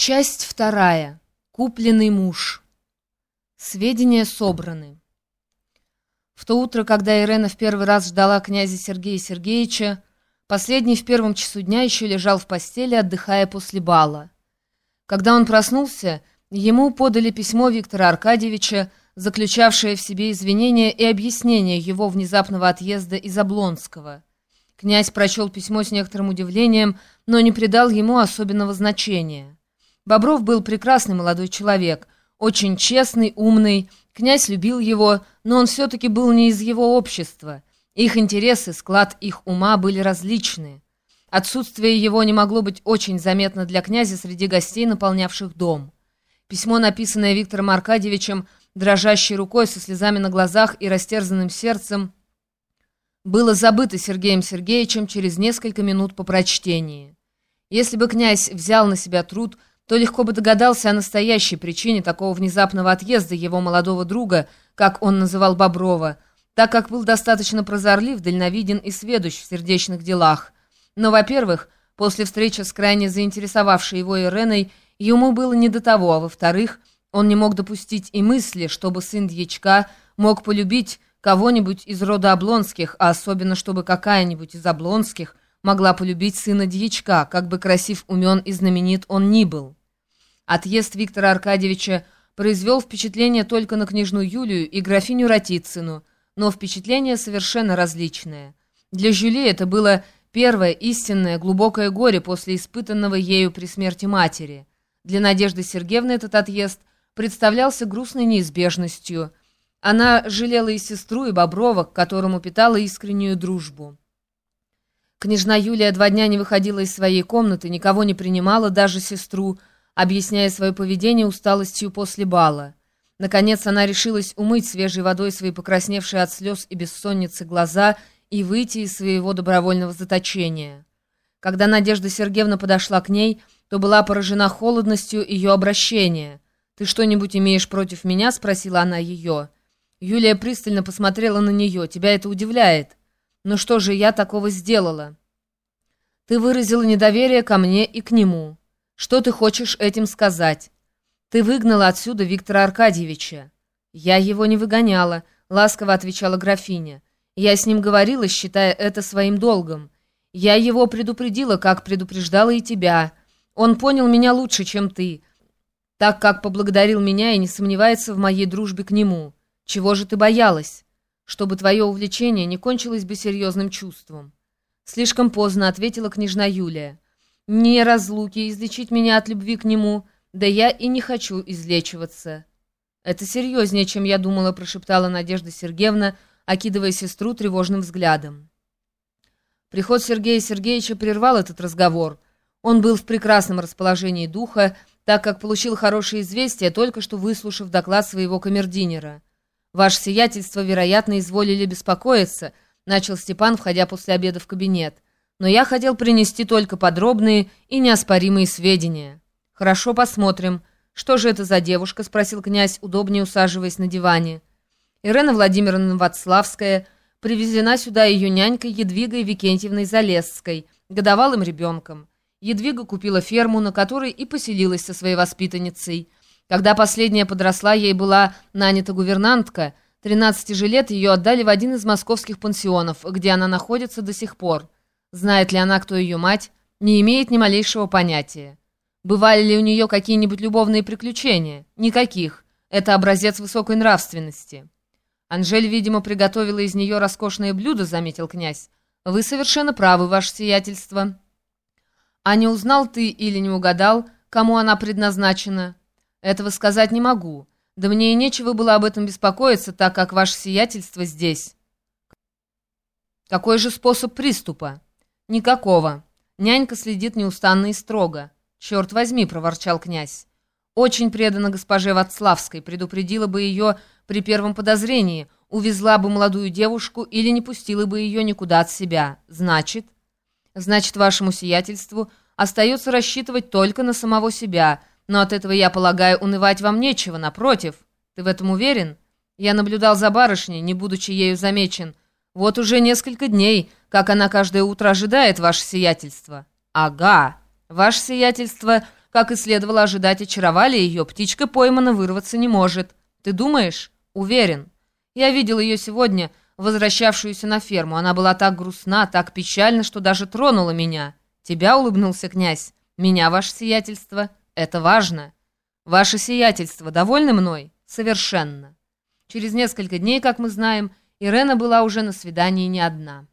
Часть вторая. Купленный муж. Сведения собраны. В то утро, когда Ирена в первый раз ждала князя Сергея Сергеевича, последний в первом часу дня еще лежал в постели, отдыхая после бала. Когда он проснулся, ему подали письмо Виктора Аркадьевича, заключавшее в себе извинения и объяснение его внезапного отъезда из Облонского. Князь прочел письмо с некоторым удивлением, но не придал ему особенного значения. Бобров был прекрасный молодой человек, очень честный, умный. Князь любил его, но он все-таки был не из его общества. Их интересы, склад их ума были различны. Отсутствие его не могло быть очень заметно для князя среди гостей, наполнявших дом. Письмо, написанное Виктором Аркадьевичем, дрожащей рукой, со слезами на глазах и растерзанным сердцем, было забыто Сергеем Сергеевичем через несколько минут по прочтении. Если бы князь взял на себя труд то легко бы догадался о настоящей причине такого внезапного отъезда его молодого друга, как он называл Боброва, так как был достаточно прозорлив, дальновиден и сведущ в сердечных делах. Но, во-первых, после встречи с крайне заинтересовавшей его Иреной, ему было не до того, а во-вторых, он не мог допустить и мысли, чтобы сын дьячка мог полюбить кого-нибудь из рода Облонских, а особенно, чтобы какая-нибудь из Облонских могла полюбить сына дьячка, как бы красив, умен и знаменит он ни был. Отъезд Виктора Аркадьевича произвел впечатление только на княжну Юлию и графиню Ратицыну, но впечатление совершенно различное. Для Жюли это было первое истинное глубокое горе после испытанного ею при смерти матери. Для Надежды Сергеевны этот отъезд представлялся грустной неизбежностью. Она жалела и сестру, и Боброва, к которому питала искреннюю дружбу. Княжна Юлия два дня не выходила из своей комнаты, никого не принимала, даже сестру, объясняя свое поведение усталостью после бала. Наконец она решилась умыть свежей водой свои покрасневшие от слез и бессонницы глаза и выйти из своего добровольного заточения. Когда Надежда Сергеевна подошла к ней, то была поражена холодностью ее обращения. «Ты что-нибудь имеешь против меня?» — спросила она ее. Юлия пристально посмотрела на нее. «Тебя это удивляет?» «Ну что же я такого сделала?» «Ты выразила недоверие ко мне и к нему». Что ты хочешь этим сказать? Ты выгнала отсюда Виктора Аркадьевича. Я его не выгоняла, ласково отвечала графиня. Я с ним говорила, считая это своим долгом. Я его предупредила, как предупреждала и тебя. Он понял меня лучше, чем ты, так как поблагодарил меня и не сомневается в моей дружбе к нему. Чего же ты боялась? Чтобы твое увлечение не кончилось бы серьезным чувством. Слишком поздно, ответила княжна Юлия не разлуки излечить меня от любви к нему, да я и не хочу излечиваться. Это серьезнее, чем я думала, прошептала Надежда Сергеевна, окидывая сестру тревожным взглядом. Приход Сергея Сергеевича прервал этот разговор. Он был в прекрасном расположении духа, так как получил хорошее известие, только что выслушав доклад своего камердинера. «Ваше сиятельство, вероятно, изволили беспокоиться», — начал Степан, входя после обеда в кабинет но я хотел принести только подробные и неоспоримые сведения. Хорошо, посмотрим. Что же это за девушка? спросил князь, удобнее усаживаясь на диване. Ирена Владимировна Вацлавская привезена сюда ее нянькой Едвигой Викентьевной Залесской, годовалым ребенком. Едвига купила ферму, на которой и поселилась со своей воспитанницей. Когда последняя подросла, ей была нанята гувернантка. 13 же лет ее отдали в один из московских пансионов, где она находится до сих пор. Знает ли она, кто ее мать, не имеет ни малейшего понятия. Бывали ли у нее какие-нибудь любовные приключения? Никаких. Это образец высокой нравственности. Анжель, видимо, приготовила из нее роскошное блюдо, заметил князь. Вы совершенно правы, ваше сиятельство. А не узнал ты или не угадал, кому она предназначена? Этого сказать не могу. Да мне и нечего было об этом беспокоиться, так как ваше сиятельство здесь. Какой же способ приступа? «Никакого. Нянька следит неустанно и строго». «Черт возьми», — проворчал князь. «Очень предана госпоже Вацлавской, предупредила бы ее при первом подозрении, увезла бы молодую девушку или не пустила бы ее никуда от себя. Значит...» «Значит, вашему сиятельству остается рассчитывать только на самого себя, но от этого, я полагаю, унывать вам нечего, напротив. Ты в этом уверен? Я наблюдал за барышней, не будучи ею замечен, — вот уже несколько дней, как она каждое утро ожидает ваше сиятельство. Ага, ваше сиятельство как и следовало ожидать, очаровали ее. Птичка поймана, вырваться не может. Ты думаешь? Уверен. Я видел ее сегодня, возвращавшуюся на ферму. Она была так грустна, так печальна, что даже тронула меня. Тебя улыбнулся князь. Меня, ваше сиятельство. Это важно. Ваше сиятельство довольны мной? Совершенно. Через несколько дней, как мы знаем, Ирена была уже на свидании не одна.